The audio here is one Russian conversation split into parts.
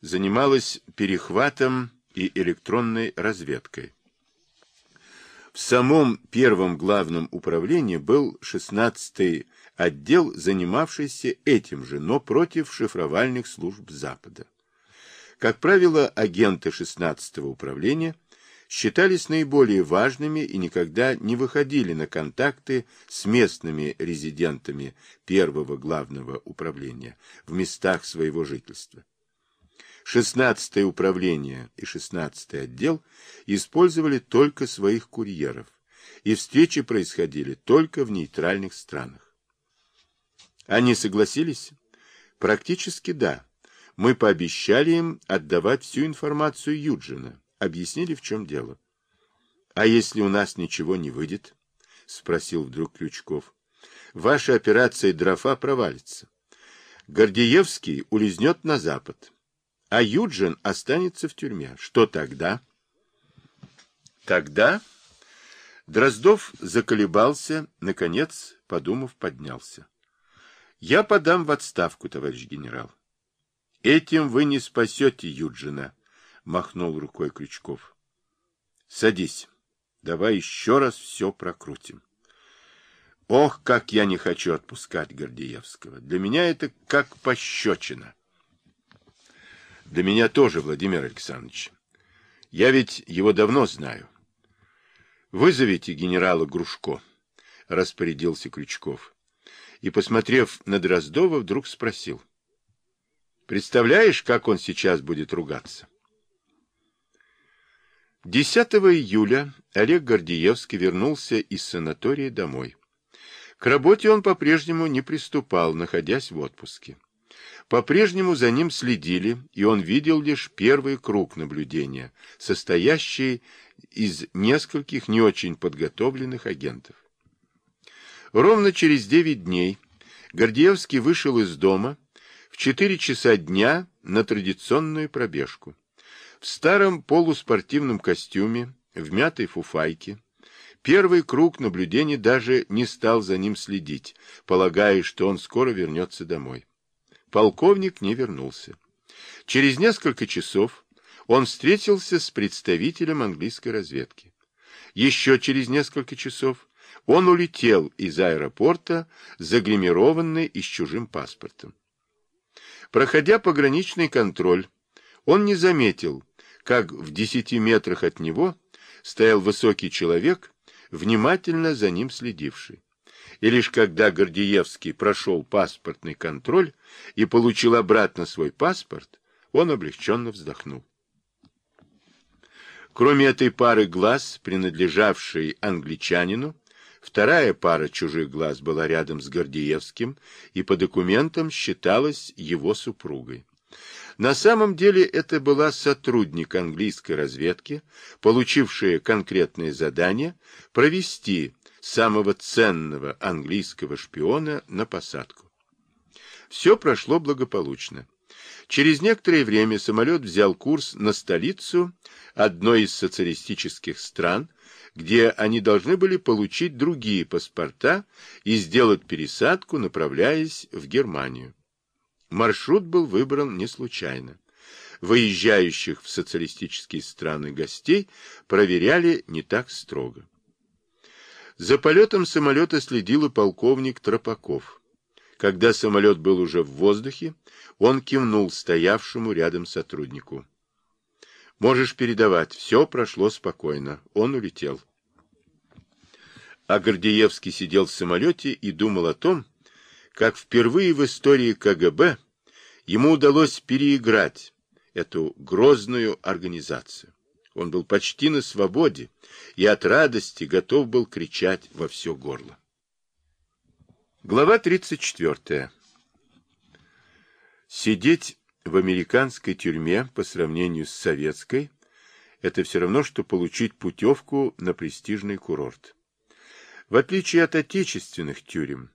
занималась перехватом и электронной разведкой. В самом первом главном управлении был 16-й отдел, занимавшийся этим же, но против шифровальных служб Запада. Как правило, агенты 16-го управления считались наиболее важными и никогда не выходили на контакты с местными резидентами первого главного управления в местах своего жительства. 16-е управление и 16-й отдел использовали только своих курьеров, и встречи происходили только в нейтральных странах. Они согласились? Практически да. Мы пообещали им отдавать всю информацию Юджина, объяснили, в чем дело. — А если у нас ничего не выйдет? — спросил вдруг Ключков. — Ваша операция «Дрофа» провалится. Гордеевский улизнет на запад а Юджин останется в тюрьме. Что тогда? Тогда Дроздов заколебался, наконец, подумав, поднялся. Я подам в отставку, товарищ генерал. Этим вы не спасете Юджина, махнул рукой Крючков. Садись. Давай еще раз все прокрутим. Ох, как я не хочу отпускать Гордеевского. Для меня это как пощечина. Для меня тоже, Владимир Александрович. Я ведь его давно знаю. Вызовите генерала Грушко, распорядился Крючков. И, посмотрев на Дроздова, вдруг спросил. Представляешь, как он сейчас будет ругаться? 10 июля Олег Гордеевский вернулся из санатория домой. К работе он по-прежнему не приступал, находясь в отпуске. По-прежнему за ним следили, и он видел лишь первый круг наблюдения, состоящий из нескольких не очень подготовленных агентов. Ровно через девять дней Гордеевский вышел из дома в четыре часа дня на традиционную пробежку. В старом полуспортивном костюме, в мятой фуфайке, Первый круг наблюдений даже не стал за ним следить, полагая, что он скоро вернется домой. Полковник не вернулся. Через несколько часов он встретился с представителем английской разведки. Еще через несколько часов он улетел из аэропорта, загримированный и с чужим паспортом. Проходя пограничный контроль, он не заметил, как в десяти метрах от него стоял высокий человек, внимательно за ним следивший и лишь когда Гордеевский прошел паспортный контроль и получил обратно свой паспорт, он облегченно вздохнул. Кроме этой пары глаз, принадлежавшей англичанину, вторая пара чужих глаз была рядом с Гордеевским и по документам считалась его супругой. На самом деле это была сотрудник английской разведки, получившая конкретное задание провести самого ценного английского шпиона на посадку. Все прошло благополучно. Через некоторое время самолет взял курс на столицу одной из социалистических стран, где они должны были получить другие паспорта и сделать пересадку, направляясь в Германию. Маршрут был выбран не случайно. Выезжающих в социалистические страны гостей проверяли не так строго. За полетом самолета следил и полковник Тропаков. Когда самолет был уже в воздухе, он кивнул стоявшему рядом сотруднику. «Можешь передавать, все прошло спокойно, он улетел». А Гордеевский сидел в самолете и думал о том, как впервые в истории КГБ ему удалось переиграть эту грозную организацию. Он был почти на свободе и от радости готов был кричать во все горло. Глава 34. Сидеть в американской тюрьме по сравнению с советской – это все равно, что получить путевку на престижный курорт. В отличие от отечественных тюрем,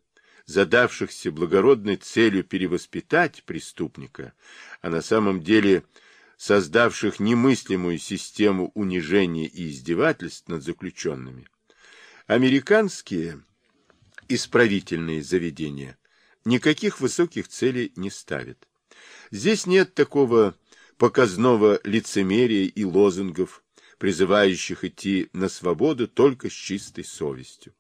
задавшихся благородной целью перевоспитать преступника, а на самом деле – создавших немыслимую систему унижения и издевательств над заключенными, американские исправительные заведения никаких высоких целей не ставят. Здесь нет такого показного лицемерия и лозунгов, призывающих идти на свободу только с чистой совестью.